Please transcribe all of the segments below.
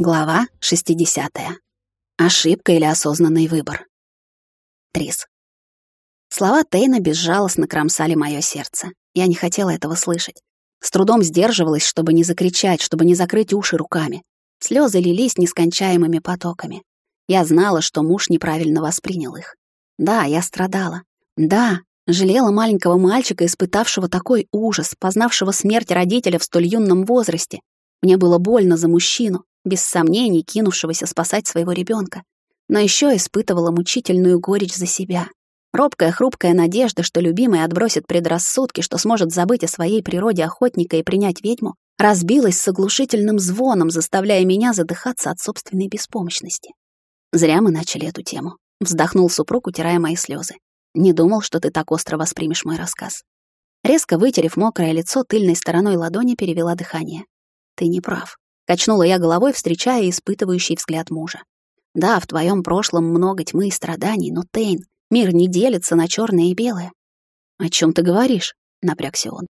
Глава 60. Ошибка или осознанный выбор. Трис. Слова Тейна безжалостно кромсали мое сердце. Я не хотела этого слышать. С трудом сдерживалась, чтобы не закричать, чтобы не закрыть уши руками. Слезы лились нескончаемыми потоками. Я знала, что муж неправильно воспринял их. Да, я страдала. Да, жалела маленького мальчика, испытавшего такой ужас, познавшего смерть родителя в столь юном возрасте. Мне было больно за мужчину, без сомнений кинувшегося спасать своего ребенка, но еще испытывала мучительную горечь за себя. Робкая, хрупкая надежда, что любимый отбросит предрассудки, что сможет забыть о своей природе охотника и принять ведьму, разбилась с оглушительным звоном, заставляя меня задыхаться от собственной беспомощности. Зря мы начали эту тему. Вздохнул супруг, утирая мои слезы. Не думал, что ты так остро воспримешь мой рассказ. Резко вытерев мокрое лицо тыльной стороной ладони, перевела дыхание. Ты не прав. Качнула я головой, встречая испытывающий взгляд мужа. Да, в твоем прошлом много тьмы и страданий, но, Тейн, мир не делится на черное и белое. О чем ты говоришь? Напрягся он.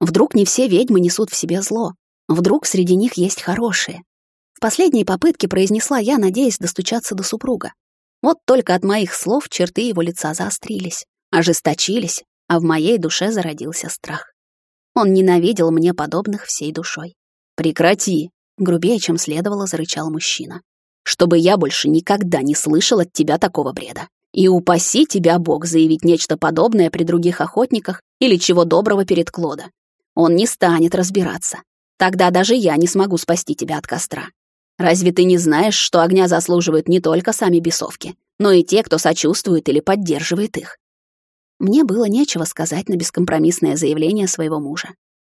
Вдруг не все ведьмы несут в себе зло. Вдруг среди них есть хорошие. В последней попытке произнесла я, надеясь достучаться до супруга. Вот только от моих слов черты его лица заострились, ожесточились, а в моей душе зародился страх. Он ненавидел мне подобных всей душой. «Прекрати!» грубее, чем следовало, зарычал мужчина. Чтобы я больше никогда не слышал от тебя такого бреда. И упаси тебя Бог заявить нечто подобное при других охотниках или чего доброго перед Клода. Он не станет разбираться. Тогда даже я не смогу спасти тебя от костра. Разве ты не знаешь, что огня заслуживают не только сами бесовки, но и те, кто сочувствует или поддерживает их? Мне было нечего сказать на бескомпромиссное заявление своего мужа.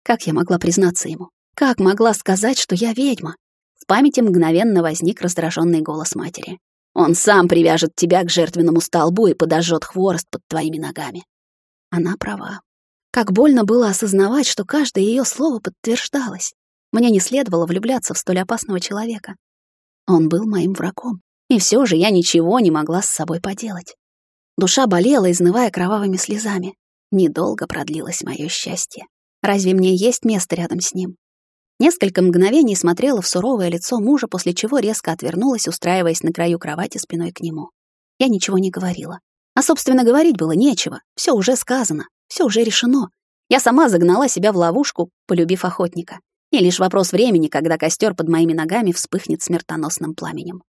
Как я могла признаться ему? Как могла сказать, что я ведьма? В памяти мгновенно возник раздраженный голос матери. Он сам привяжет тебя к жертвенному столбу и подожжет хворост под твоими ногами. Она права. Как больно было осознавать, что каждое ее слово подтверждалось. Мне не следовало влюбляться в столь опасного человека. Он был моим врагом, и все же я ничего не могла с собой поделать. Душа болела, изнывая кровавыми слезами. Недолго продлилось мое счастье. Разве мне есть место рядом с ним? Несколько мгновений смотрела в суровое лицо мужа, после чего резко отвернулась, устраиваясь на краю кровати спиной к нему. Я ничего не говорила. А, собственно, говорить было нечего. Все уже сказано, все уже решено. Я сама загнала себя в ловушку, полюбив охотника. И лишь вопрос времени, когда костер под моими ногами вспыхнет смертоносным пламенем.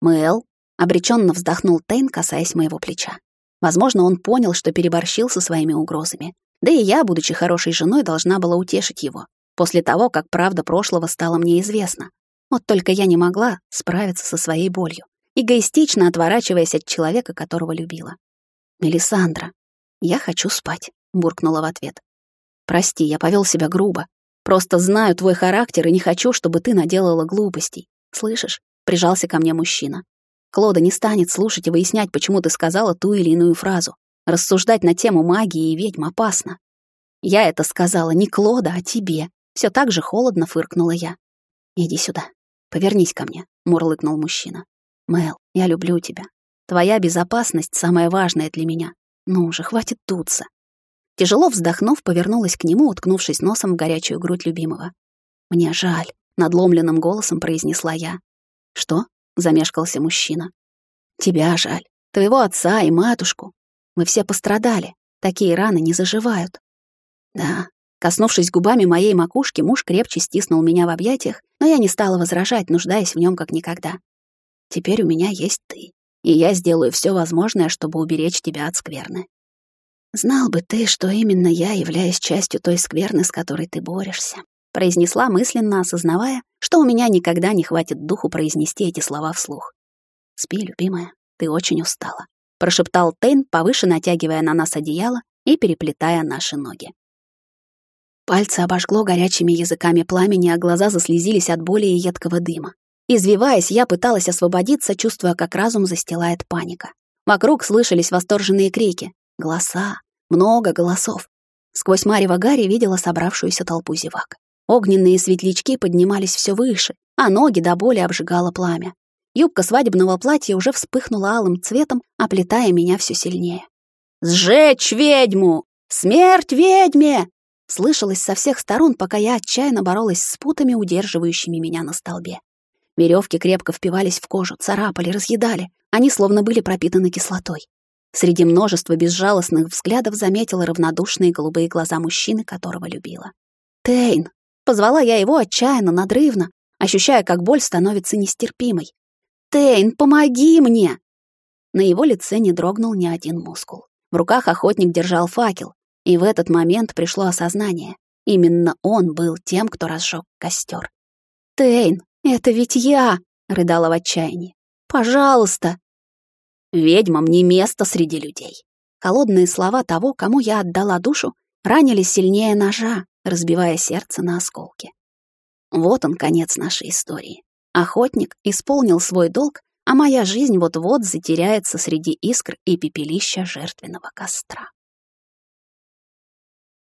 Мэл обреченно вздохнул Тейн, касаясь моего плеча. Возможно, он понял, что переборщил со своими угрозами. Да и я, будучи хорошей женой, должна была утешить его после того, как правда прошлого стала мне известна. Вот только я не могла справиться со своей болью, эгоистично отворачиваясь от человека, которого любила. «Мелисандра, я хочу спать», — буркнула в ответ. «Прости, я повел себя грубо. Просто знаю твой характер и не хочу, чтобы ты наделала глупостей. Слышишь?» — прижался ко мне мужчина. Клода не станет слушать и выяснять, почему ты сказала ту или иную фразу. Рассуждать на тему магии и ведьм опасно. Я это сказала не Клода, а тебе. Все так же холодно фыркнула я. «Иди сюда. Повернись ко мне», — мурлыкнул мужчина. «Мэл, я люблю тебя. Твоя безопасность самое важное для меня. Ну уже хватит туться». Тяжело вздохнув, повернулась к нему, уткнувшись носом в горячую грудь любимого. «Мне жаль», — надломленным голосом произнесла я. «Что?» — замешкался мужчина. «Тебя жаль. Твоего отца и матушку. Мы все пострадали. Такие раны не заживают». «Да, Коснувшись губами моей макушки, муж крепче стиснул меня в объятиях, но я не стала возражать, нуждаясь в нем как никогда. «Теперь у меня есть ты, и я сделаю все возможное, чтобы уберечь тебя от скверны. Знал бы ты, что именно я являюсь частью той скверны, с которой ты борешься», произнесла мысленно, осознавая, что у меня никогда не хватит духу произнести эти слова вслух. «Спи, любимая, ты очень устала», прошептал Тейн, повыше натягивая на нас одеяло и переплетая наши ноги. Пальцы обожгло горячими языками пламени, а глаза заслезились от боли и едкого дыма. Извиваясь, я пыталась освободиться, чувствуя, как разум застилает паника. Вокруг слышались восторженные крики. Голоса. Много голосов. Сквозь марево Гарри видела собравшуюся толпу зевак. Огненные светлячки поднимались все выше, а ноги до боли обжигало пламя. Юбка свадебного платья уже вспыхнула алым цветом, оплетая меня все сильнее. «Сжечь ведьму! Смерть ведьме!» Слышалось со всех сторон, пока я отчаянно боролась с путами, удерживающими меня на столбе. Веревки крепко впивались в кожу, царапали, разъедали. Они словно были пропитаны кислотой. Среди множества безжалостных взглядов заметила равнодушные голубые глаза мужчины, которого любила. «Тейн!» Позвала я его отчаянно, надрывно, ощущая, как боль становится нестерпимой. «Тейн, помоги мне!» На его лице не дрогнул ни один мускул. В руках охотник держал факел, и в этот момент пришло осознание. Именно он был тем, кто разжег костер. «Тейн, это ведь я!» — рыдала в отчаянии. «Пожалуйста!» «Ведьмам не место среди людей!» Холодные слова того, кому я отдала душу, ранили сильнее ножа, разбивая сердце на осколки. Вот он, конец нашей истории. Охотник исполнил свой долг а моя жизнь вот-вот затеряется среди искр и пепелища жертвенного костра.